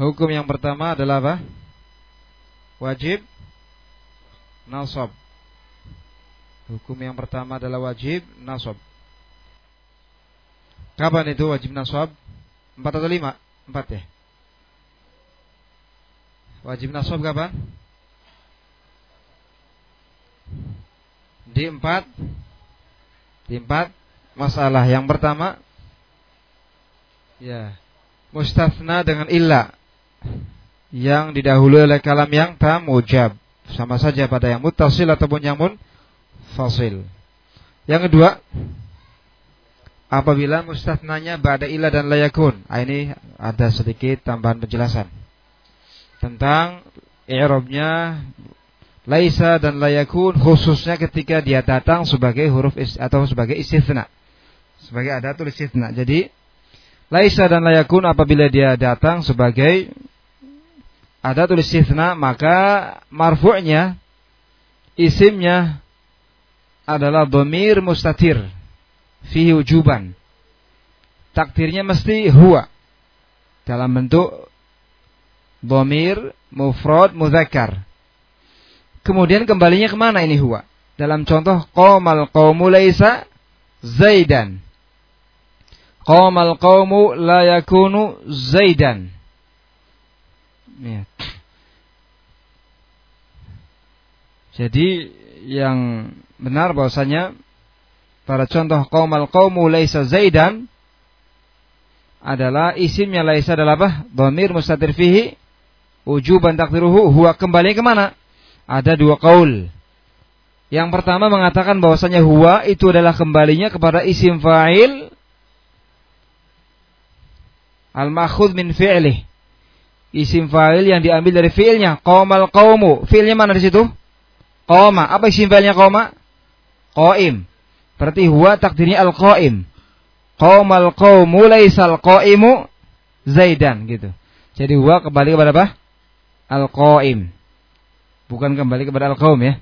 Hukum yang pertama adalah apa? Wajib nasab. Hukum yang pertama adalah wajib nasab. Kapan itu wajib nasab? Empat atau lima? Empat ya. Wajib nasab kapan? Di empat Di empat masalah Yang pertama Ya Mustafna dengan illa yang didahului oleh kalam yang tamujab. Sama saja pada yang mutasil ataupun yang munfasil. Yang kedua, apabila mustathnanya ba'da illa dan layakun. Nah, ini ada sedikit tambahan penjelasan tentang i'rabnya laisa dan layakun khususnya ketika dia datang sebagai huruf is, atau sebagai istitsna. Sebagai ada tulis istitsna. Jadi laisa dan layakun apabila dia datang sebagai ada tulis istitsna maka marfu'nya isimnya adalah domir mustatir fihi ujuban takdirnya mesti huwa dalam bentuk domir mufrad muzakkar. Kemudian kembalinya ke mana ini huwa? Dalam contoh qomal qaumu laisa zaidan. Qomal qaumu la yakunu zaidan Ya. Jadi yang benar bahwasanya pada contoh qaumal qaumu laisa zaidan adalah isimnya laisa adalah apa? Dhamir mustatir fihi wujuban takdiruhu huwa kembali ke mana? Ada dua kaul. Yang pertama mengatakan bahwasanya huwa itu adalah kembalinya kepada isim fa'il al-makhudh min fi'lih isim fa'il yang diambil dari fiilnya. Qomal qaumu. Fiilnya mana di situ? Qoma apa isim fa'ilnya qoma qaim. Berarti huwa takdirnya al qaim qomal qaumu laisal qaimu zaidan gitu. Jadi huwa kembali kepada apa? Al qaim bukan kembali kepada al qaum ya.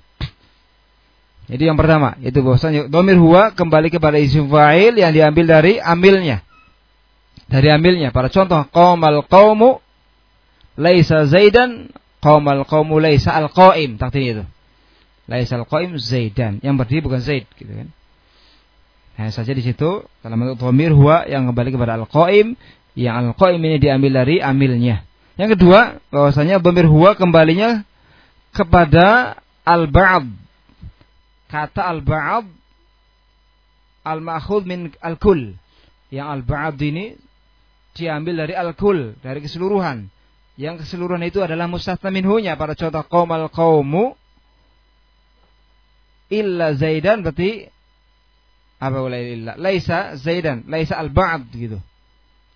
Jadi yang pertama itu bahwasanya domir huwa kembali kepada isim fa'il yang diambil dari ambilnya dari ambilnya para contoh qomal qaumu laisa zaidan qaumal qaumu laisa al qaim takdirnya itu. Laisa al qaim zaidan. Yang berdiri bukan zaid gitu kan. Hanya saja di situ dalam bentuk dhamir huwa yang kembali kepada al qaim yang al qaim ini diambil dari amilnya. Yang kedua bahwasanya dhamir huwa kembalinya kepada al ba'd kata al ba'd al ma'khud min al kul yang al ba'd ini diambil dari al kul dari keseluruhan yang keseluruhan itu adalah mustathna minhunya. Pada contoh qaumal qaumu illa zaidan berarti apa boleh illa? Laisa zaidan laisa al ba'd gitu.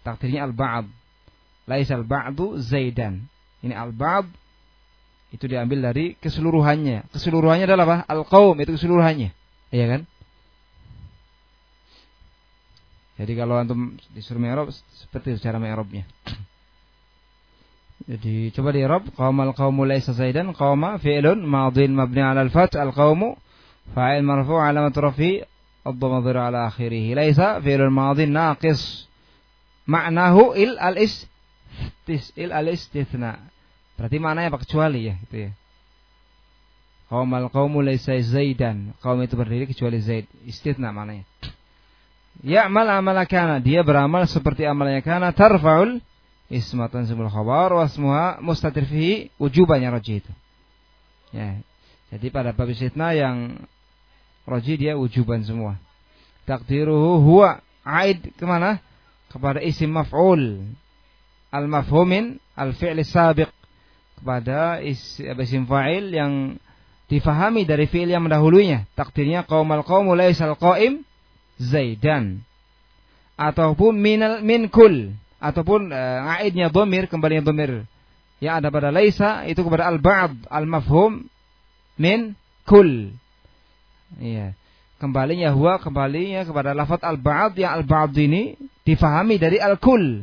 Takdirnya al ba'd laisa al ba'du zaidan. Ini al ba'd itu diambil dari keseluruhannya. Keseluruhannya adalah apa? Al qaum itu keseluruhannya. Iya kan? Jadi kalau antum disuruh mi'rab seperti itu cara mi'rabnya jadi coba di Arab qaumal qaumu laisa zaidan qauma fi'lun madhin mabni 'ala al-fath al-qaumu fa'il marfu' 'alamat rafi dhir 'ala akhirih. Laisa fi'lun madhin naqis. Ma'nahu il al-is il al-istithna berarti maknanya apa? Kecuali ya itu ya. Qaumal qaumu laisa zaidan. Qaum itu berdiri kecuali zaid. Istithna maknanya. Ya'mal amala kana. Dia beramal seperti amalnya kana. Tarfa'ul ismatan sebul khabar wasmuha mustatir fihi wujubannya roji itu. Ya. Jadi pada bab istitna yang roji dia wujuban semua. Takdiruhu huwa aid ke mana? Kepada isim maf'ul al-mafhumin al-fi'l sabiq kepada isim fa'il yang difahami dari fi'il yang mendahulunya. Takdirnya qaumal qaumu laisal qaim zaidan. Ataupun minal min kul ataupun uh, aidnya domir kembalinya domir yang ada pada laisa itu kepada al ba'd al mafhum min kul. Iya. Kembalinya huwa kembalinya kepada lafaz al ba'd yang al ba'd ini difahami dari al kul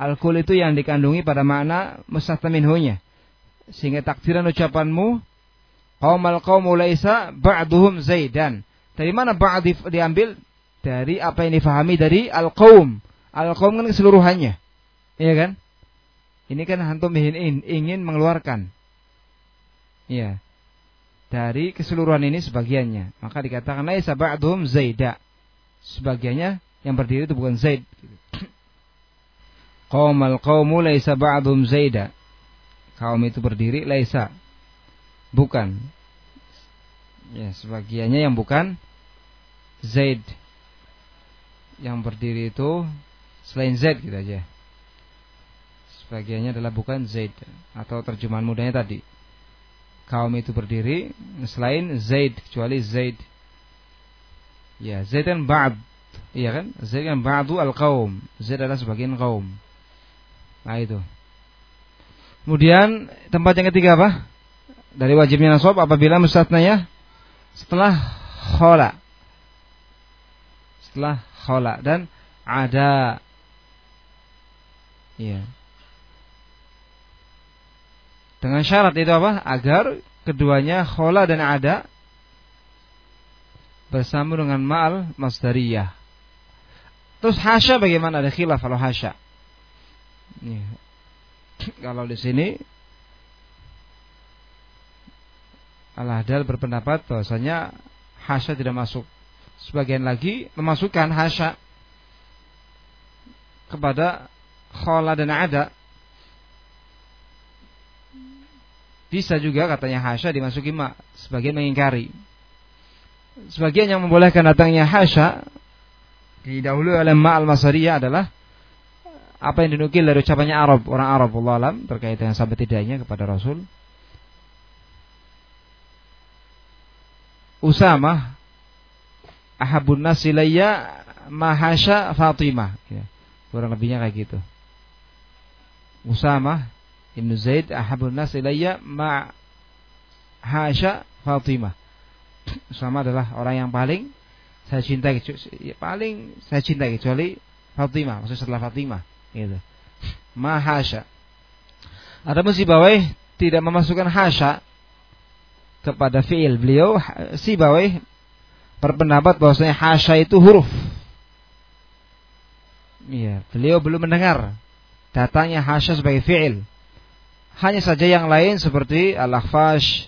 al kul itu yang dikandungi pada makna mustathminhunya sehingga takdiran ucapanmu qaumal qaumu laisa ba'duhum zaidan. Dari mana ba'd diambil? Dari apa yang difahami dari al Al-qaum kan keseluruhannya. Iya kan? Ini kan antum ingin, ingin mengeluarkan. Ya. Dari keseluruhan ini sebagiannya. Maka dikatakan laisa ba'dhum zaida. Sebagiannya yang berdiri itu bukan zaid. Qaumal qaumu laisa ba'dhum zaida. Kaum itu berdiri laisa. Bukan. Ya, sebagiannya yang bukan zaid. Yang berdiri itu selain zaid gitu aja. Sebagiannya adalah bukan zaid atau terjemahan mudahnya tadi kaum itu berdiri selain Zaid kecuali Zaid. Ya, Zaid kan ba'd. Iya kan? Zaid kan ba'du al-qaum. Zaid adalah sebagian kaum. Nah itu. Kemudian tempat yang ketiga apa? Dari wajibnya nasab apabila mustatnanya setelah khola. Setelah khola dan ada Iya. Dengan syarat itu apa? Agar keduanya khola dan ada bersama dengan ma'al masdariyah. Terus hasya bagaimana ada khilaf kalau hasya? Ya. Kalau di sini Al-Hadal berpendapat bahwasanya hasya tidak masuk. Sebagian lagi memasukkan hasya kepada khola dan ada Bisa juga katanya hasya dimasuki ma, sebagian mengingkari. Sebagian yang membolehkan datangnya hasya didahului oleh ma al-masariyah adalah apa yang dinukil dari ucapannya Arab, orang Arab Allah alam terkait dengan sahabat tidaknya kepada Rasul. Usama ahabun nasilayya mahasya Fatimah ya. Kurang lebihnya kayak gitu. Usama Ibnu Zaid ahabun nas ilayya ma hasya Fatimah. Sama adalah orang yang paling saya cintai ya, paling saya cintai kecuali Fatimah, maksud setelah Fatimah gitu. Ma hasya. Ada Sibawai tidak memasukkan hasya kepada fiil beliau Sibawai berpendapat bahwasanya hasya itu huruf. Iya, beliau belum mendengar datangnya hasya sebagai fiil. Hanya saja yang lain seperti Al-Akhfash,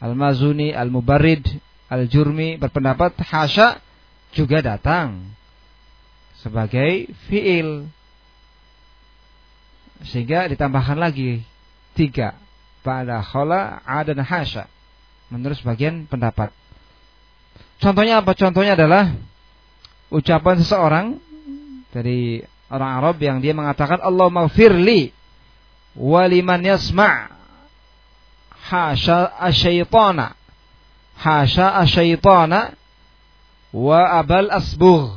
Al-Mazuni, Al-Mubarid, Al-Jurmi berpendapat hasya juga datang sebagai fiil. Sehingga ditambahkan lagi tiga pada khola ada dan hasya menurut sebagian pendapat. Contohnya apa? Contohnya adalah ucapan seseorang dari orang Arab yang dia mengatakan Allah maghfirli waliman yasma' hasya asyaitana. Hasya asyaitana wa abal asbugh.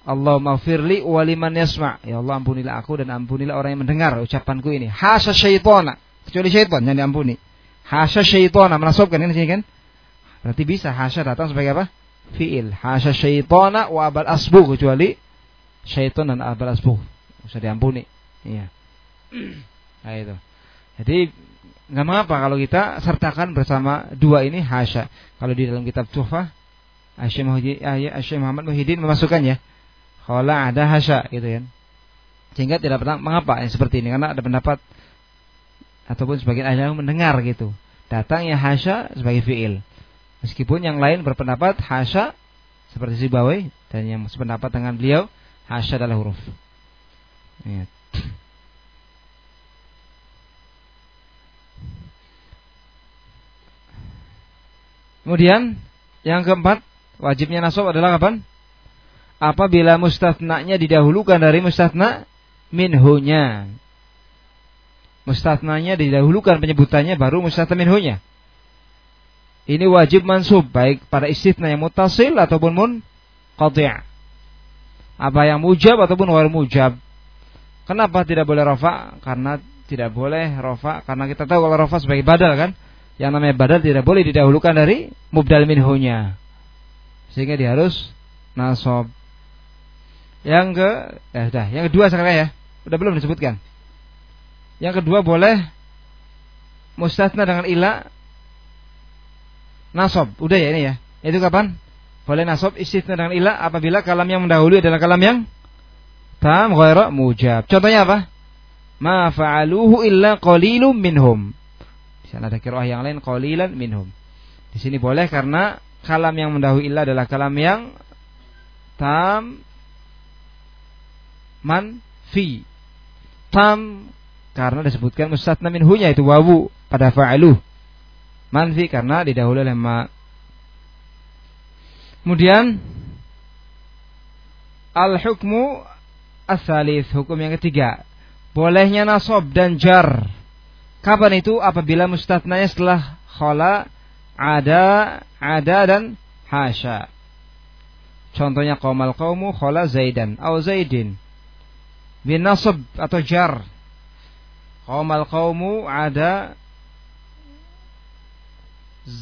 Allah maghfirli waliman yasma' ya Allah ampunilah aku dan ampunilah orang yang mendengar ucapanku ini. Hasya syaitana kecuali syaitan yang diampuni. Hasya syaitana menasabkan ini kan? Berarti bisa hasya datang sebagai apa fiil. Hasya syaitana wa abal asbugh kecuali syaitan dan abal asbuh. Bisa diampuni. Iya. Nah itu. Jadi nggak mengapa kalau kita sertakan bersama dua ini hasya kalau di dalam kitab Tuhfah Asyik Muhammad Muhyiddin memasukkannya kalau ada hasya gitu kan. Sehingga tidak pernah mengapa yang seperti ini karena ada pendapat ataupun sebagian ahli mendengar gitu. Datangnya hasya sebagai fiil meskipun yang lain berpendapat hasya seperti si Bawai dan yang sependapat dengan beliau Hasya adalah huruf. Ya. Kemudian yang keempat wajibnya nasab adalah kapan? Apabila mustatnanya didahulukan dari mustatna minhunya. Mustatnanya didahulukan penyebutannya baru mustatna minhunya. Ini wajib mansub baik pada istitna yang mutasil ataupun mun qati'. Apa yang mujab ataupun wal mujab. Kenapa tidak boleh rofa? Karena tidak boleh rofa karena kita tahu kalau rofa sebagai badal kan. Yang namanya badal tidak boleh didahulukan dari mubdal minhunya. Sehingga dia harus nasob. Yang ke eh dah, yang kedua sekarang ya. Udah belum disebutkan. Yang kedua boleh mustasna dengan ila nasob. Udah ya ini ya. Itu kapan? Boleh nasab istitsna dengan ilah apabila kalam yang mendahului adalah kalam yang tam ghairu mujab. Contohnya apa? Ma fa'aluhu illa qalilum minhum. Di sana ada kiroah yang lain qalilan minhum. Di sini boleh karena kalam yang mendahului illa adalah kalam yang tam man fi tam karena disebutkan mustatna minhunya itu wawu pada fa'aluh manfi karena didahului oleh ma. Kemudian al hukmu asalis hukum yang ketiga. Bolehnya nasob dan jar. Kapan itu? Apabila mustatnanya setelah khala ada ada dan hasya contohnya qaumal qaumu khala zaidan atau zaidin. Bin nasab atau jar. Qaumal qaumu ada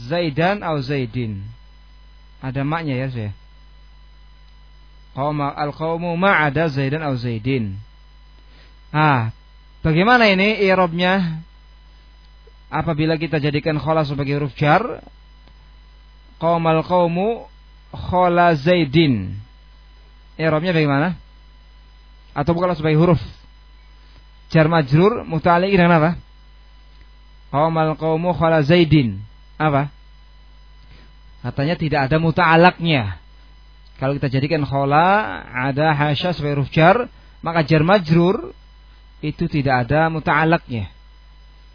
zaidan atau zaidin? Ada maknya ya saya qaumal al qaumu ma ada zaidan atau zaidin. Ah bagaimana ini i'rabnya? Apabila kita jadikan khala sebagai huruf jar qaumal qaumu khala zaidin. I'rabnya bagaimana? Atau bukanlah sebagai huruf jar majrur muta'alliq dengan apa? Qaumal qaumu khala Zaidin. Apa? Katanya tidak ada muta'alaknya. Kalau kita jadikan khala ada hasya sebagai huruf jar, maka jar majrur itu tidak ada muta'alaknya.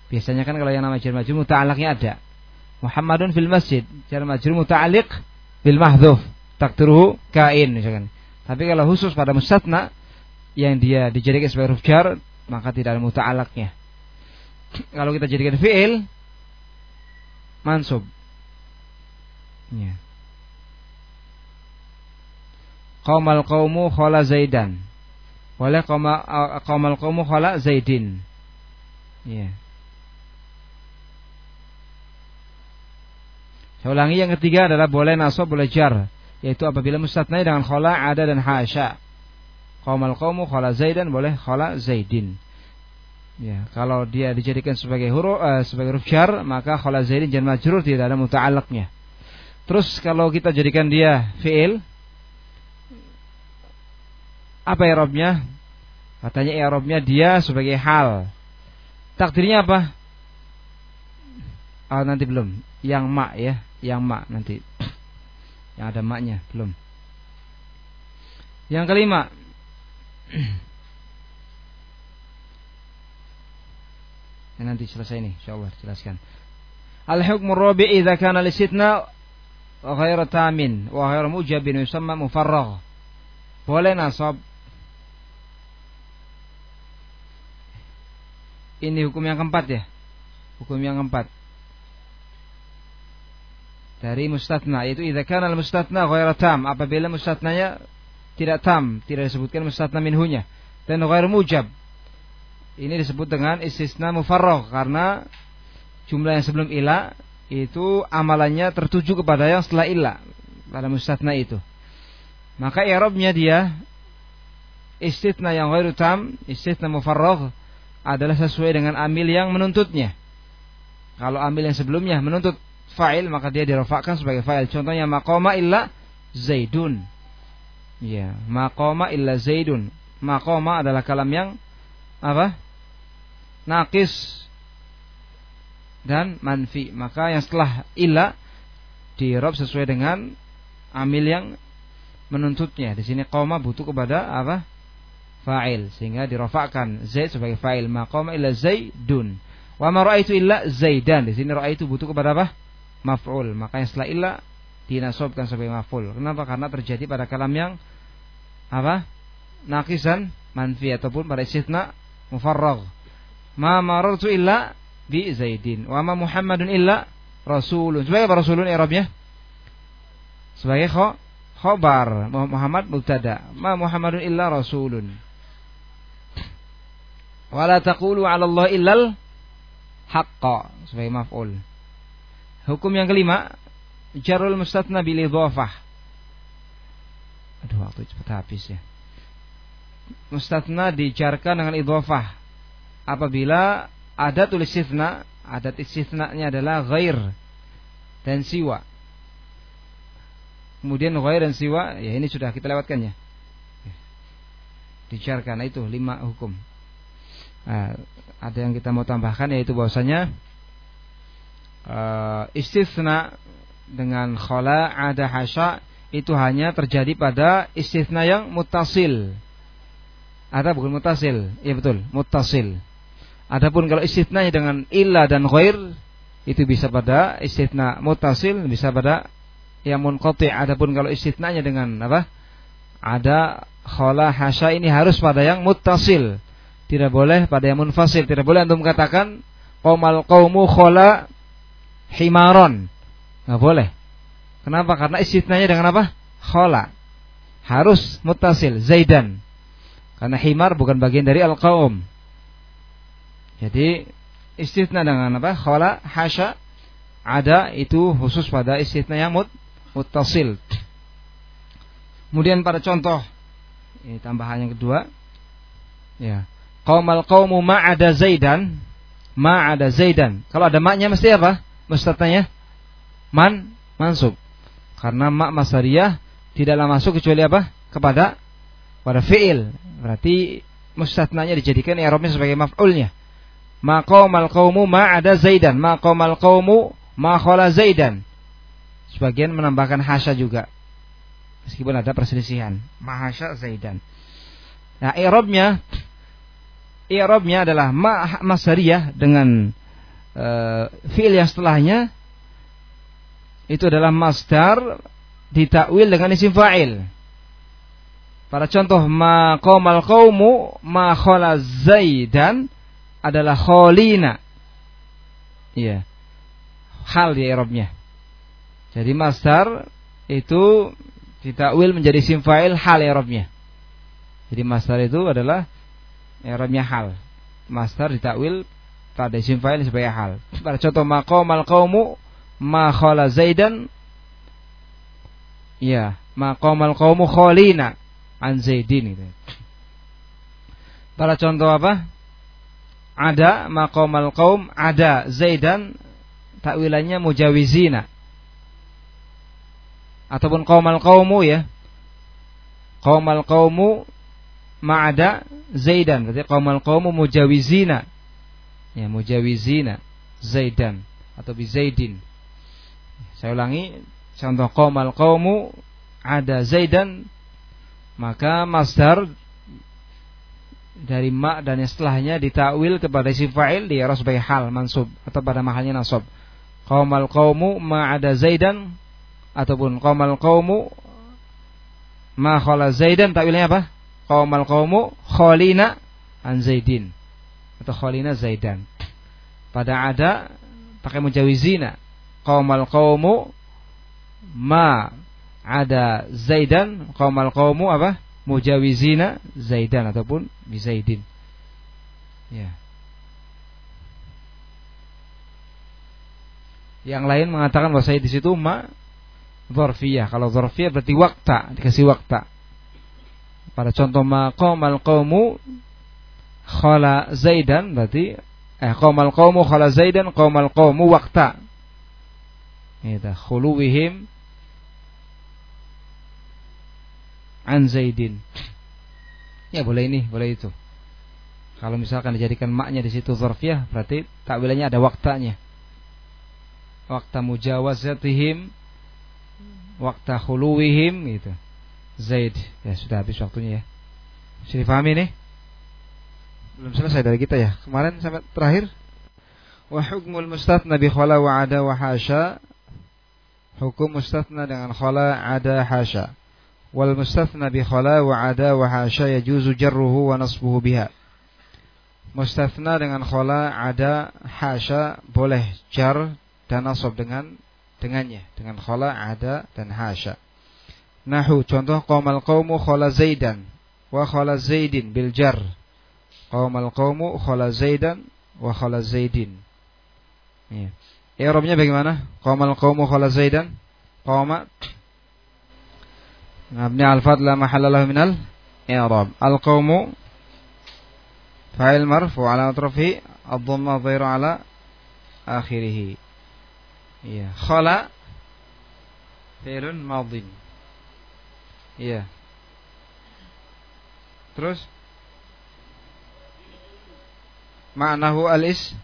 Biasanya kan kalau yang nama jar majrur muta'alaknya ada. Muhammadun fil masjid, jar majrur muta'alliq bil mahdhuf, takdiruhu kain misalkan. Tapi kalau khusus pada mustatna yang dia dijadikan sebagai huruf jar maka tidak ada muta'alaknya. Kalau kita jadikan fi'il mansub. Ya. Qaumal qaumu khala Zaidan. Boleh qaumal qaumu khala Zaidin. Ya. Saya ulangi yang ketiga adalah boleh nasab boleh jar yaitu apabila mustatnai dengan khala ada dan hasya Qaumal qaumu khala Zaidan boleh khala Zaidin. Ya, kalau dia dijadikan sebagai huruf uh, sebagai huruf jar, maka khala Zaidin jan majrur tidak ada muta'allaqnya. Terus kalau kita jadikan dia fi'il apa i'rabnya? Katanya i'rabnya dia sebagai hal. Takdirnya apa? Oh, nanti belum. Yang mak ya, yang mak nanti. Yang ada maknya belum. Yang kelima, Ini nanti selesai ini, insyaallah jelaskan. Al-hukmu rabi idza kana lisitna ghair tamin wa ghair mujabin yusamma mufarragh. Boleh nasab Ini hukum yang keempat ya. Hukum yang keempat. Dari mustatna yaitu idza kana al-mustatna ghair tam apabila mustatnanya tidak tam, tidak disebutkan mustatna minhunya dan ghair mujab. Ini disebut dengan istisna mufarragh karena jumlah yang sebelum ila itu amalannya tertuju kepada yang setelah ila pada mustatna itu. Maka i'rabnya dia istisna yang ghairu tam, istisna mufarragh adalah sesuai dengan amil yang menuntutnya. Kalau amil yang sebelumnya menuntut fa'il maka dia dirofakkan sebagai fa'il. Contohnya maqama illa zaidun. Ya, maqama illa zaidun. Maqama adalah kalam yang apa? Nakis dan manfi. Maka yang setelah illa di rob sesuai dengan amil yang menuntutnya. Di sini qoma butuh kepada apa? Fa'il sehingga dirofakkan zaid sebagai fa'il. Maqama illa zaidun. Wa ma ra'aitu illa zaidan. Di sini ra'aitu butuh kepada apa? Maf'ul. Maka yang setelah illa dinasobkan sebagai maf'ul. Kenapa? Karena terjadi pada kalam yang apa? Nakisan manfi ataupun pada istithna mufarragh. Ma marartu illa bi Zaidin wa ma Muhammadun illa rasulun. Sebagai apa rasulun i'rabnya? Sebagai kho khobar Muhammad mubtada. Ma Muhammadun illa rasulun. Wala taqulu 'ala Allah illal haqqa sebagai maf'ul. Hukum yang kelima, jarul mustatna bil idhafah. Aduh waktu cepat habis ya. Mustatna dijarkan dengan idhofah. Apabila ada tulis sifna, adat istisna-nya adalah ghair dan siwa. Kemudian ghair dan siwa, ya ini sudah kita lewatkan ya. dijarkan itu lima hukum. Nah, ada yang kita mau tambahkan yaitu bahwasanya uh, istisna dengan khala ada hasya itu hanya terjadi pada istisna yang mutasil. Ada bukan mutasil? Iya betul, mutasil. Adapun kalau istisna dengan illa dan ghair itu bisa pada istisna mutasil, bisa pada yang munqati. Adapun kalau istisnanya dengan apa? Ada khala hasya ini harus pada yang mutasil. Tidak boleh pada yang munfasil. Tidak boleh antum katakan qaumal qaumu khala himaron. Enggak boleh. Kenapa? Karena istisnanya dengan apa? Khala. Harus mutasil, zaidan. Karena himar bukan bagian dari al-qaum. Jadi istisna dengan apa? Khala, hasya, ada itu khusus pada istisna yang mut, mutasil. Kemudian pada contoh ini tambahan yang kedua. Ya. Qaumal qaumu ma'ada Zaidan, ma'ada Zaidan. Kalau ada maknya mesti apa? Mustatanya man mansub. Karena mak masariyah tidaklah masuk kecuali apa? Kepada pada fi'il. Berarti mustatnanya dijadikan i'rabnya sebagai maf'ulnya. Ma qaumal qaumu ma'ada Zaidan, ma qaumal qaumu ma khala Zaidan. Sebagian menambahkan hasya juga. Meskipun ada perselisihan. Mahasya Zaidan. Nah, i'rabnya i'rabnya adalah ma masariyah dengan uh, fiil yang setelahnya itu adalah masdar ditakwil dengan isim fa'il. Pada contoh ma qaumu ma khala zaidan adalah kholina. Iya. Hal di i'rabnya. Jadi masdar itu ditakwil menjadi isim fa'il hal i'rabnya. Jadi masdar itu adalah i'rabnya hal. Masdar ditakwil pada isim fa'il sebagai hal. Pada contoh maqamal qaumu ma khala Zaidan Ya, maqamal qaumu khalina an Zaidin itu. Pada contoh apa? Ada maqamal qaum ada. Zaidan takwilannya mujawizina. Ataupun qaumal qaumu ya. Qaumal qaumu ma'ada Zaidan. Berarti qaumal qaumu mujawizina. Ya mujawizina Zaidan. Atau bi Zaidin. Saya ulangi contoh qaumal qaumu ada Zaidan maka masdar dari ma dan yang setelahnya ditakwil kepada si fa'il dia harus sebagai hal mansub atau pada mahalnya nasab qaumal qaumu ma ada Zaidan ataupun qaumal qaumu ma khala Zaidan takwilnya apa qaumal qaumu khalina an Zaidin atau khalina Zaidan. Pada ada pakai mujawizina. Qaumal qaumu ma ada Zaidan, qaumal qaumu apa? Mujawizina Zaidan ataupun bi Zaidin. Ya. Yang lain mengatakan bahwa saya di situ ma dzarfiyah. Kalau dzarfiyah berarti wakta, dikasih wakta. Pada contoh maqamal qaumu khala Zaidan berarti eh qaumal qaumu khala Zaidan qaumal qaumu waqta. Itu khuluwihim an Zaidin. Ya boleh ini, boleh itu. Kalau misalkan dijadikan maknya di situ zarfiyah berarti takwilnya ada waktanya. Waktu mujawazatihim waktu khuluwihim gitu. Zaid. Ya sudah habis waktunya ya. Sudah dipahami nih? Belum selesai dari kita ya. Kemarin sampai terakhir. Wa hukmul mustathna bi khala wa ada wa hasya. Hukum mustathna dengan khala ada hasya. Wal mustathna bi khala wa ada wa hasya yajuzu jarruhu wa nasbuhu biha. Mustathna dengan khala ada hasya boleh jar dan nasab dengan dengannya dengan khala ada dan hasya. Nahu contoh qaumal qaumu khala Zaidan wa khala Zaidin bil jar. Qaumal qaumu khala Zaidan wa khala Zaidin. Ya. I'rabnya bagaimana? Qaumal qaumu khala Zaidan. Qauma mabni al-fad la mahalla lahu minal i'rab. Al-qaumu fa'il marfu ala atrafi ad-dhamma dhairu ala akhirih. Ya. Khala fi'lun madin. Iya. Terus ma'nahu al-is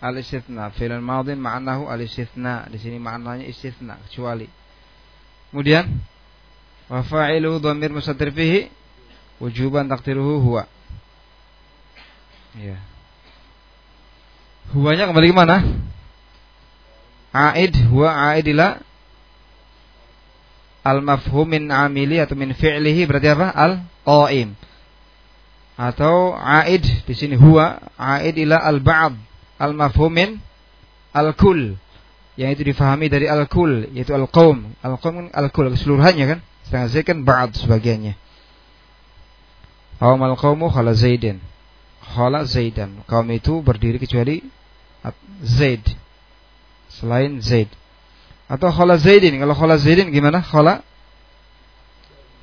al-istithna. Fi'il madin ma'nahu al-istithna. Di sini maknanya istithna, kecuali. Kemudian wa fa'iluhu dhamir mustatir fihi wujuban takdiruhu huwa. Ya. Huwanya kembali ke mana? Aid huwa aid ila al mafhum min amili atau min fi'lihi berarti apa? Al qaim. Atau aid di sini huwa aid ila al ba'd al mafhum min al kull yang itu difahami dari al kull yaitu al qaum. Al qaum al kull keseluruhannya kan? Setengah saya kan ba'd sebagiannya. Qaumal qaumu khala Zaidin. Khala Zaidan. Kaum itu berdiri kecuali Zaid. Selain Zaid. Atau khala Zaidin. Kalau khala Zaidin gimana? Khala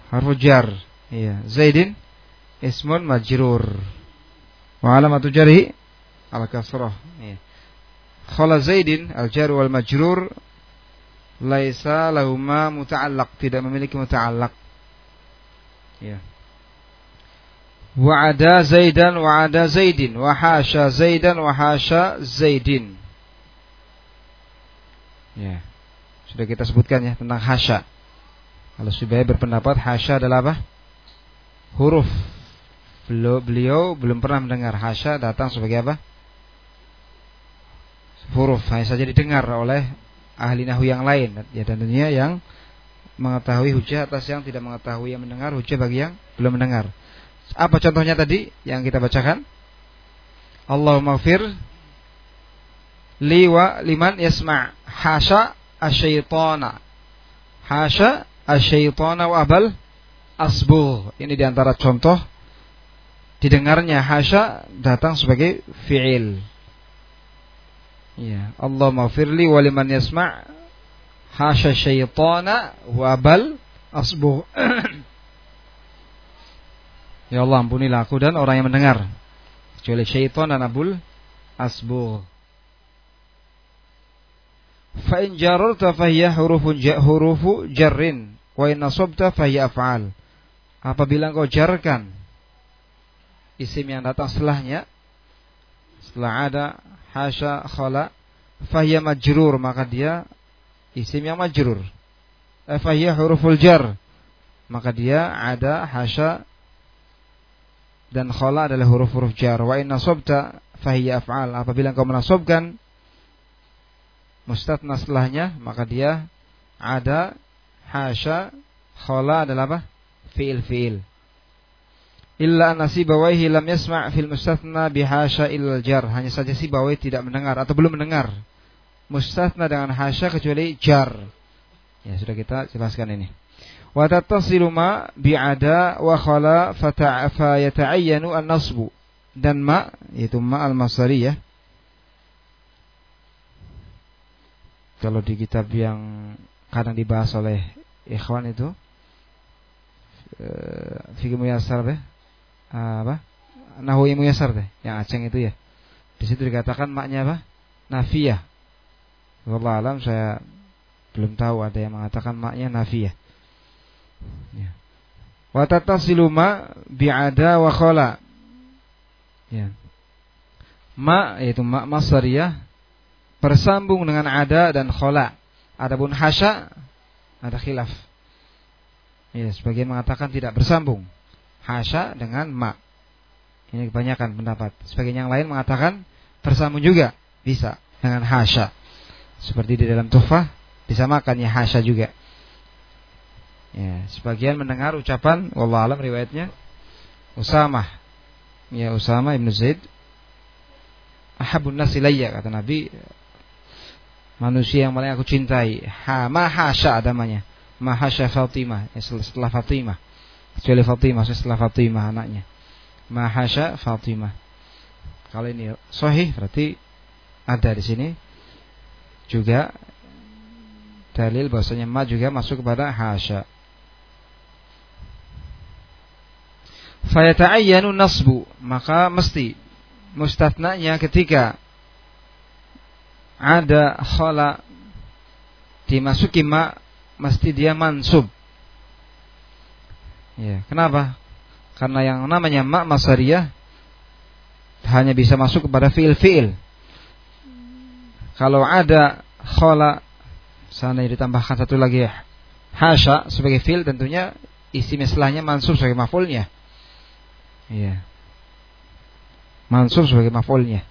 harfu jar. Iya, Zaidin ismun majrur. Wa alamatu jarhi al kasrah. Iya. Khala Zaidin al jar wal majrur laisa lahuma muta'allaq, tidak memiliki muta'allaq. Iya. Wa'ada Zaidan wa'ada Zaidin wa hasya Zaidan wa hasya Zaidin. Ya. Sudah kita sebutkan ya tentang hasya. Kalau Subaya berpendapat hasya adalah apa? Huruf. Beliau, belum pernah mendengar hasya datang sebagai apa? Huruf hanya saja didengar oleh ahli nahu yang lain ya dan tentunya yang mengetahui hujah atas yang tidak mengetahui yang mendengar hujah bagi yang belum mendengar. Apa contohnya tadi yang kita bacakan? Allahumma fir li wa liman yasma' hasya asyaitana. Hasya asyaitana wa abal asbuh. Ini di antara contoh didengarnya hasya datang sebagai fi'il. Ya, Allah firli wa liman yasma' hasya syaitana wa abal asbuh. Ya Allah ampunilah aku dan orang yang mendengar. Kecuali syaitan dan abul asbu. Fa in jararta fahiya hurufun ja, hurufu jarrin wa in nasabta fahiya af'al. Apabila engkau jarkan isim yang datang setelahnya setelah ada hasya khala fahiya majrur maka dia isim yang majrur. Eh, fahiya huruful jar maka dia ada hasya dan khala adalah huruf-huruf jar. Wa inna sobta fahiya af'al. Apabila engkau menasobkan mustatna setelahnya, maka dia ada hasya khala adalah apa? Fi'il-fi'il. Illa anna sibawaihi lam yasma' fil mustatna bihasya illal jar. Hanya saja si bawai tidak mendengar atau belum mendengar mustatna dengan hasya kecuali jar. Ya, sudah kita jelaskan ini wa tattasilu ma bi'ada wa khala fa yata'ayyanu an-nasbu dan ma yaitu ma al-masdariyah kalau di kitab yang kadang dibahas oleh ikhwan itu eh, fikih muyassar deh apa nahwu muyassar deh yang aceng itu ya di situ dikatakan maknya apa nafiyah wallah alam saya belum tahu ada yang mengatakan maknya nafiyah Ya. Wa tatasilu ma bi'ada wa khala. Ya. Ma yaitu ma masariyah bersambung dengan ada dan khala. Adapun hasya ada khilaf. Ya, sebagian mengatakan tidak bersambung. Hasya dengan ma. Ini kebanyakan pendapat. Sebagian yang lain mengatakan bersambung juga bisa dengan hasya. Seperti di dalam tufah disamakan ya hasya juga. Ya, sebagian mendengar ucapan wallah alam riwayatnya Usamah. Ya Usamah Ibnu Zaid ahabun nasi kata Nabi manusia yang paling aku cintai ha mahasya namanya mahasya Fatimah ya, setelah Fatimah kecuali Fatimah setelah Fatimah anaknya. Mahasya Fatimah. Kalau ini sahih berarti ada di sini juga dalil bahwasanya ma juga masuk kepada hasya fayata'ayyanu nasbu maka mesti mustatnanya ketika ada khala dimasuki ma mesti dia mansub ya kenapa karena yang namanya ma masariyah hanya bisa masuk kepada fiil-fiil. Kalau ada khola sana ditambahkan satu lagi ya. Hasya sebagai fiil tentunya isi misalnya mansub sebagai mafulnya. Iya. Mansub sebagai mafulnya.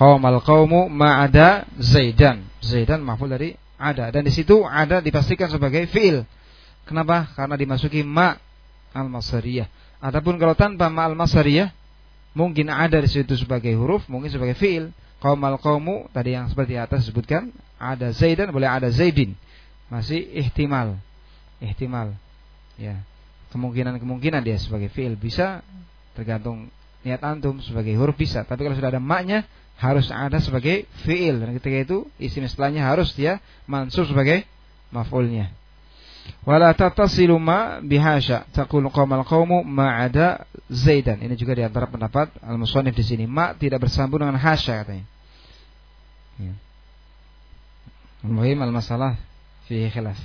Qaumal qaumu ma'ada Zaidan. Zaidan maful dari ada dan di situ ada dipastikan sebagai fiil. Kenapa? Karena dimasuki ma al-masariyah. Adapun kalau tanpa ma al-masariyah mungkin ada di situ sebagai huruf, mungkin sebagai fiil. Qaumal qaumu tadi yang seperti atas disebutkan ada Zaidan boleh ada Zaidin. Masih ihtimal. Ihtimal. Ya. Kemungkinan-kemungkinan dia sebagai fiil bisa tergantung niat antum sebagai huruf bisa. Tapi kalau sudah ada maknya harus ada sebagai fiil dan ketika itu isim setelahnya harus dia mansub sebagai maf'ulnya Wala tattasilu ma bihasya. Taqul qaumal qaumu ma ada Zaidan. Ini juga di antara pendapat al-musannif di sini. Ma tidak bersambung dengan hasya katanya. Ya. Al-muhim al-masalah fihi khilaf.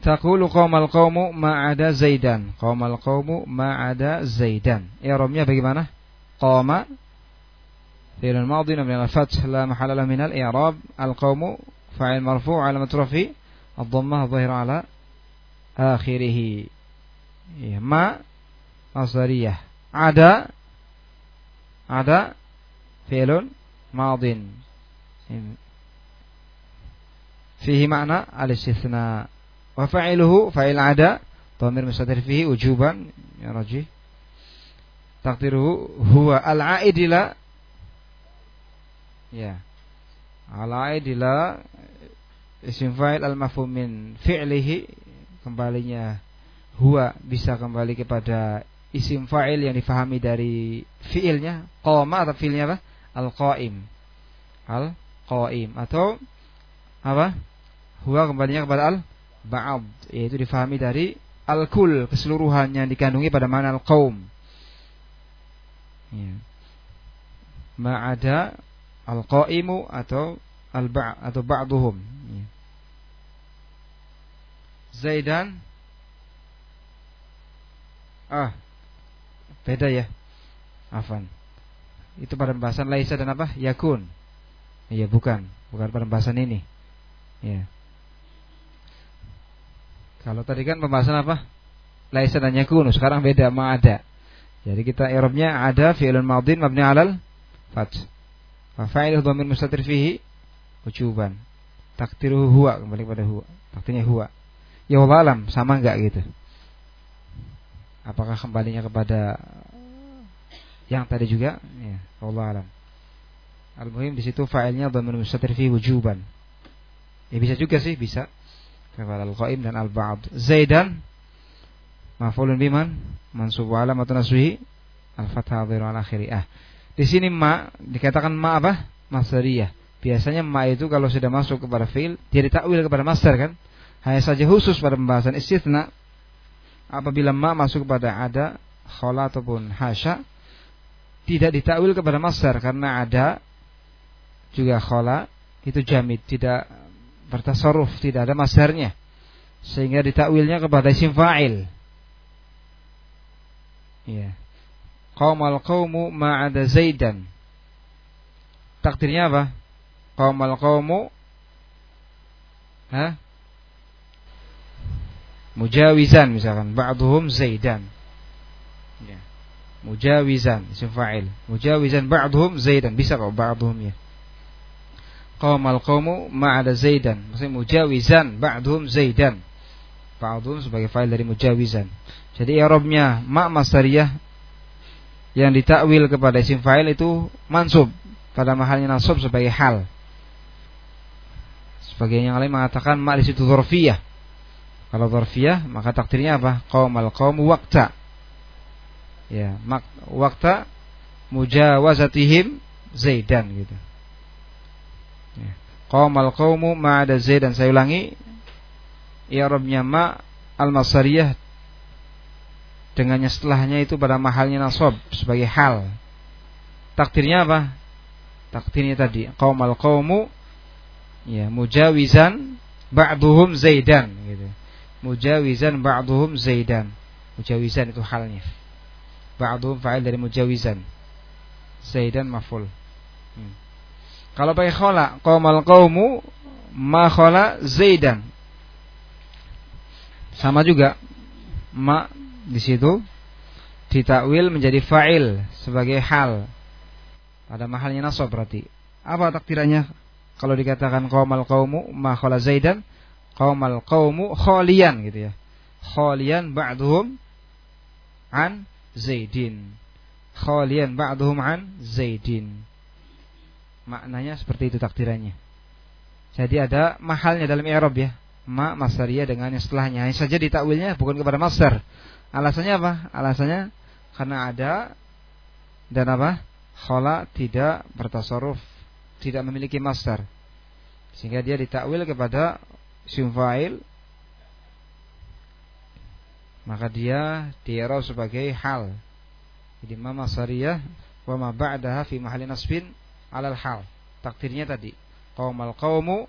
Taqulu qaumal qaumu ma ada Zaidan. Qaumal qaumu ma ada Zaidan. I'rabnya bagaimana? Qama فعل الماضي مبني على الفتح لا محل له من الإعراب القوم فاعل مرفوع على مترفي الضمة الظاهرة على akhirih. Ya, ma masdariyah. Ada ada fi'lun madin. Fihi makna al-istithna. Wa fa'iluhu fa'il ada dhamir mustatir fihi ujuban ya raji. Takdiruhu huwa al-a'id ila ya. Al-a'id ila isim fa'il al-mafhum min fi'lihi kembalinya. Huwa bisa kembali kepada isim fa'il yang difahami dari fiilnya. Qama atau fiilnya apa? Al-qaim. Al-qaim. Atau apa? Huwa kembalinya kepada al ba'd yaitu difahami dari al-kul keseluruhannya dikandungi pada mana al-qaum. Ya. ma'ada al-qaimu atau al-ba' atau ba'duhum. Ya. Zaidan. Ah Beda ya. Afan. Itu pada pembahasan Laisa dan apa? Yakun. Iya bukan. Bukan pada pembahasan ini. Ya Kalau tadi kan pembahasan apa? Laisa dan yakun Sekarang beda ma ada. Jadi kita Eropnya ada Fi'lun maudin mabni alal Fat Fa'iluh dhamir mustatir fihi Ucuban Takdiruhu huwa Kembali pada huwa. Takdirnya huwa Ya Allah alam sama enggak gitu. Apakah kembalinya kepada yang tadi juga? Ya, Allah alam. Al-muhim di situ fa'ilnya dhamir mustatir fi wujuban. Ya bisa juga sih, bisa. Kepada al-qaim dan al-ba'd. Zaidan maf'ulun biman mansub wa alamatun nasbihi al-fathah dhairu al akhiri. Ah. Di sini ma dikatakan ma apa? Masdariyah. Biasanya ma itu kalau sudah masuk kepada fi'il dia ditakwil kepada masdar kan? Hanya saja khusus pada pembahasan istithna apabila ma masuk kepada ada khola ataupun hasya tidak ditakwil kepada masdar karena ada juga khola itu jamid tidak bertasarruf tidak ada masdarnya. Sehingga ditakwilnya kepada isim fa'il. Ya. Qaumal qaumu ma'ada zaidan. Takdirnya apa? Qaumal qaumu ha mujawizan misalkan. Ba'dhum zaidan. Ya. Mujawizan isim fa'il. Mujawizan ba'dhum zaidan. Bisa kok ba'dhum ya. Qaumal qaumu ma'ada zaidan. Maksudnya mujawizan ba'dhum zaidan. Ba'dhum sebagai fa'il dari mujawizan. Jadi i'rabnya ma masdariyah yang ditakwil kepada isim fa'il itu mansub. Pada mahalnya nasab sebagai hal. Sebagai yang lain mengatakan ma di situ kalau dzarfiyah maka takdirnya apa? Qaumal qaumu waqta. Ya, mak, waqta mujawazatihim Zaidan gitu. Ya. Qaumal qaumu ma'ada Zaidan. Saya ulangi. I'rabnya ma al-masariyah dengannya setelahnya itu pada mahalnya nasab sebagai hal. Takdirnya apa? Takdirnya tadi qaumal qaumu ya mujawizan ba'duhum Zaidan gitu mujawizan ba'duhum zaidan. Mujawizan itu halnya. Ba'duhum fa'il dari mujawizan. Zaidan maf'ul. Hmm. Kalau pakai khola, qamal qaumu ma khola Zaidan. Sama juga ma di situ ditakwil menjadi fa'il sebagai hal. Ada mahalnya nasab berarti. Apa takdirannya kalau dikatakan qaumal qaumu ma khala Zaidan? Qaumal qaumu khalian gitu ya. Khalian ba'duhum an Zaidin. Khalian ba'duhum an Zaidin. Maknanya seperti itu takdirannya. Jadi ada mahalnya dalam i'rab ya. Ma masdariyah dengan yang setelahnya. Hanya saja ditakwilnya bukan kepada masdar. Alasannya apa? Alasannya karena ada dan apa? Khala tidak bertasarruf, tidak memiliki masdar. Sehingga dia ditakwil kepada isim fa'il maka dia diarau sebagai hal. Jadi ma masariyah wa ma ba'daha fi mahalli nasbin alal hal. Takdirnya tadi qaumal qaumu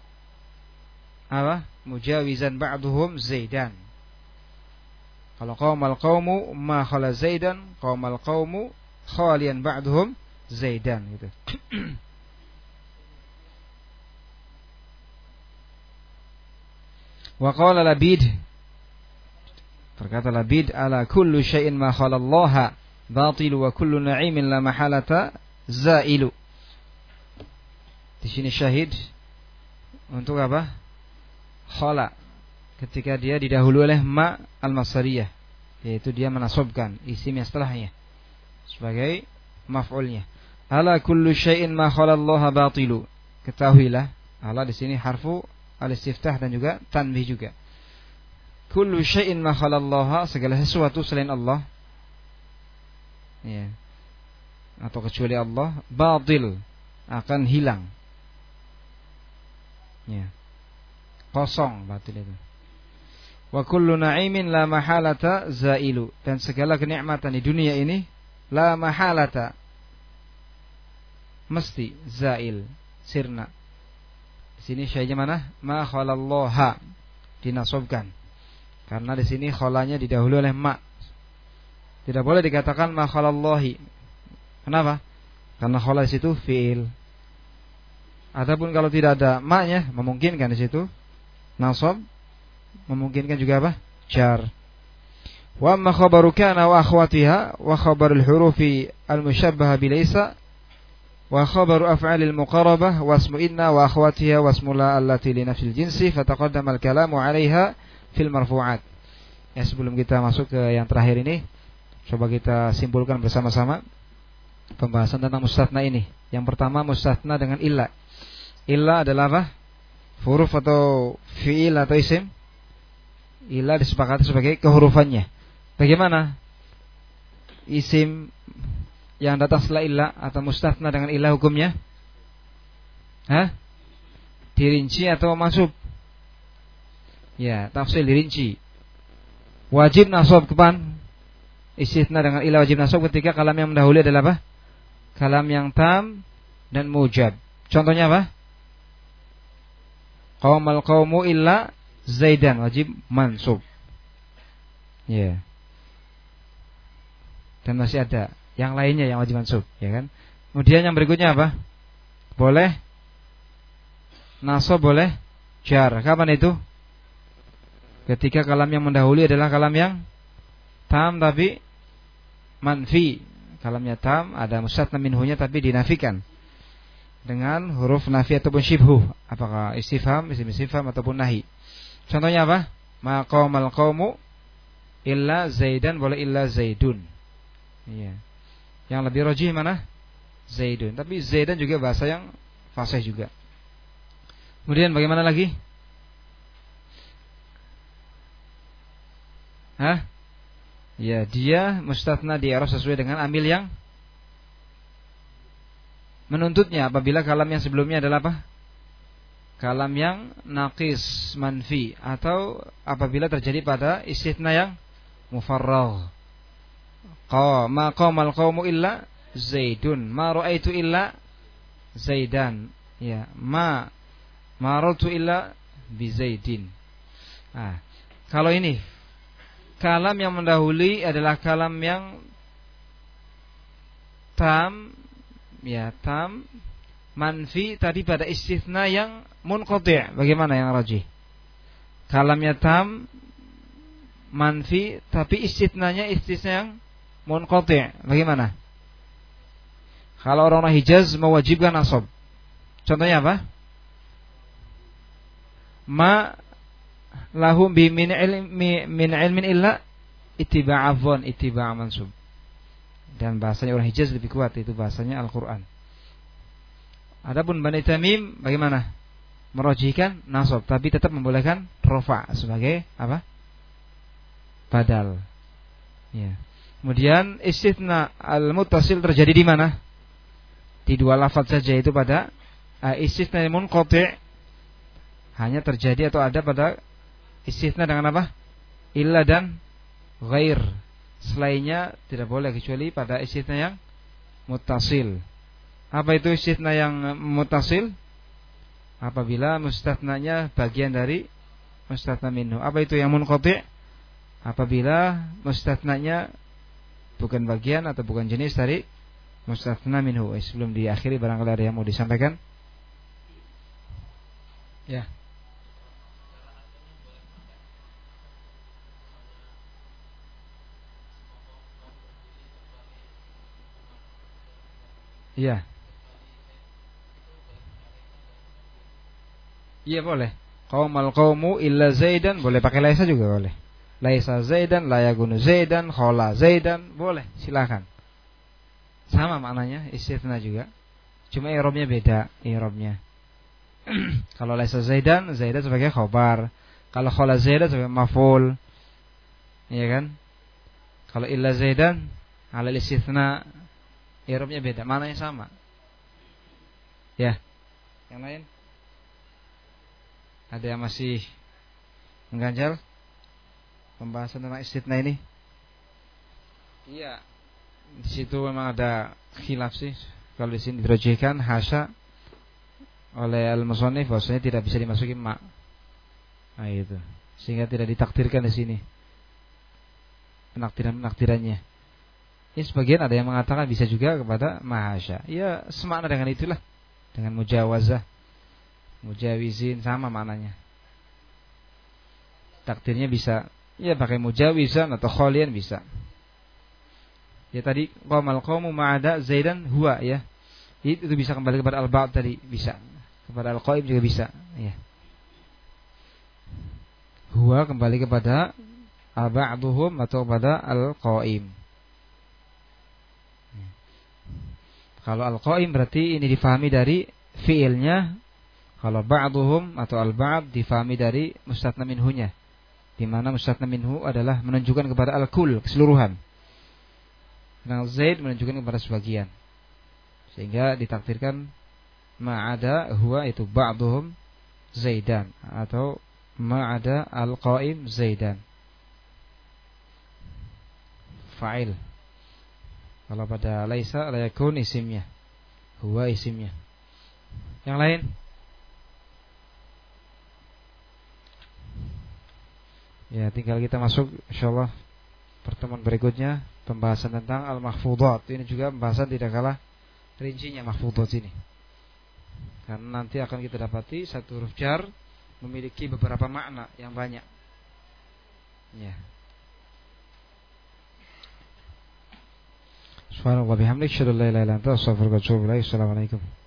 apa? Mujawizan ba'duhum zaidan. Kalau qaumal qaumu ma khala zaidan, qaumal qaumu khalian ba'duhum zaidan gitu. Wa qala Labid Berkata Labid ala kullu syai'in ma khalallaha batilu wa kullu na'imin la mahalata zailu. Di sini syahid untuk apa? Khala ketika dia didahului oleh ma al-masariyah yaitu dia menasobkan isim yang setelahnya sebagai maf'ulnya. Ala kullu syai'in ma khalallaha batilu. Ketahuilah ala di sini harfu al-istiftah dan juga tanbih juga. Kullu syai'in ma segala sesuatu selain Allah ya atau kecuali Allah batil akan hilang. Ya. Kosong batil itu. Wa kullu na'imin la mahalata zailu dan segala kenikmatan di dunia ini la mahalata mesti zail sirna sini syai'nya mana? Ma khalallaha dinasobkan. Karena di sini khalanya didahului oleh ma. Tidak boleh dikatakan ma khalallahi. Kenapa? Karena khala di situ fiil. Ataupun kalau tidak ada maknya memungkinkan di situ nasab memungkinkan juga apa? jar. Wa amma khabaru kana wa akhwatiha wa khabarul hurufi al-mushabbaha bilaysa wasmu inna wa akhwatiha wasmu la allati li nafsil jinsi fataqaddama al-kalamu 'alaiha fil marfu'at. Ya sebelum kita masuk ke yang terakhir ini coba kita simpulkan bersama-sama pembahasan tentang mustatna ini. Yang pertama mustatna dengan illa. Illa adalah apa? Huruf atau fi'il atau isim? Illa disepakati sebagai kehurufannya. Bagaimana? Isim yang datang setelah ilah atau mustafna dengan ilah hukumnya? Hah? Dirinci atau masuk? Ya, tafsir dirinci. Wajib nasab kepan istithna dengan ilah wajib nasab ketika kalam yang mendahului adalah apa? Kalam yang tam dan mujab. Contohnya apa? Qaumal qaumu illa Zaidan wajib mansub. Ya. Dan masih ada yang lainnya yang wajib mansub, ya kan? Kemudian yang berikutnya apa? Boleh nasab boleh jar. Kapan itu? Ketika kalam yang mendahului adalah kalam yang tam tapi manfi. Kalamnya tam ada musatna minhunya tapi dinafikan dengan huruf nafi ataupun syibhu. Apakah istifham, isim istifham ataupun nahi. Contohnya apa? Maqamal qaumu illa zaidan boleh illa zaidun. Iya. Yang lebih rojih mana? Zaidun. Tapi Zaidan juga bahasa yang fasih juga. Kemudian bagaimana lagi? Hah? Ya, dia mustatna di arah sesuai dengan amil yang menuntutnya apabila kalam yang sebelumnya adalah apa? Kalam yang naqis manfi atau apabila terjadi pada istithna yang mufarragh ma qamal qaumu illa Zaidun. Ma raaitu illa Zaidan. Ya, ma maratu illa bi Zaidin. Ah, kalau ini kalam yang mendahului adalah kalam yang tam ya tam manfi tadi pada istisna yang munqati' bagaimana yang rajih kalamnya tam manfi tapi istisnanya istisna yang munqati' bagaimana kalau orang-orang Hijaz mewajibkan nasab contohnya apa ma lahum bi min ilmi min ilmin illa ittiba' afwan ittiba' mansub dan bahasanya orang Hijaz lebih kuat itu bahasanya Al-Qur'an Adapun Bani Tamim bagaimana? Merojihkan nasab tapi tetap membolehkan rofa sebagai apa? Badal. Ya. Kemudian istithna al-muttasil terjadi di mana? Di dua lafaz saja itu pada uh, istithna munqati hanya terjadi atau ada pada istithna dengan apa? Illa dan ghair. Selainnya tidak boleh kecuali pada istithna yang muttasil. Apa itu istithna yang mutasil? Apabila mustatnanya bagian dari mustatna minhu. Apa itu yang munqati? Apabila mustatnanya bukan bagian atau bukan jenis dari mustatna minhu. Eh, sebelum diakhiri barangkali ada yang mau disampaikan. Ya. Iya. Iya boleh. Qaumal qaumu illa Zaidan boleh pakai laisa juga boleh. Laisa Zaidan, la yagunu Zaidan, khola Zaidan, boleh, silakan. Sama maknanya, istitsna juga. Cuma i'rabnya beda, i'rabnya. Kalau laisa Zaidan, Zaidan sebagai khobar. Kalau khola Zaidan sebagai maful. Iya kan? Kalau illa Zaidan, ala istitsna i'rabnya beda, maknanya sama. Ya. Yang lain? Ada yang masih mengganjal pembahasan tentang istitna ini? Iya. Di situ memang ada khilaf sih. Kalau di sini dirojihkan hasya oleh al-musannif bahwasanya tidak bisa dimasuki mak. Nah itu. Sehingga tidak ditakdirkan di sini. Penakdiran-penakdirannya. Ini sebagian ada yang mengatakan bisa juga kepada mahasya. Ya semakna dengan itulah. Dengan mujawazah mujawizin sama maknanya takdirnya bisa ya pakai mujawizan atau kholian bisa. Ya tadi qamal qaumu ma'ada zaidan huwa ya. Itu bisa kembali kepada al-ba'd tadi bisa. Kepada al-qaim juga bisa ya. Huwa kembali kepada al-ba'duhum atau kepada al-qaim. Kalau al-qaim berarti ini difahami dari fiilnya. Kalau ba'duhum atau al-ba'd difahami dari mustatna minhunya. Di mana mustatna minhu adalah menunjukkan kepada al-kul, keseluruhan. Nah, Zaid menunjukkan kepada sebagian. Sehingga ditakdirkan ma'ada huwa itu ba'duhum Zaidan atau ma'ada al-qaim Zaidan. Fa'il. Kalau pada laisa layakun isimnya. Huwa isimnya. Yang lain? Ya, tinggal kita masuk insyaallah pertemuan berikutnya pembahasan tentang al-mahfudhat. Ini juga pembahasan tidak kalah rincinya mahfudhat ini. Karena nanti akan kita dapati satu huruf jar memiliki beberapa makna yang banyak. Ya. Subhanallah bihamdik, syadallah ila ila anta, astaghfiruka wa atubu ilaik. Assalamualaikum.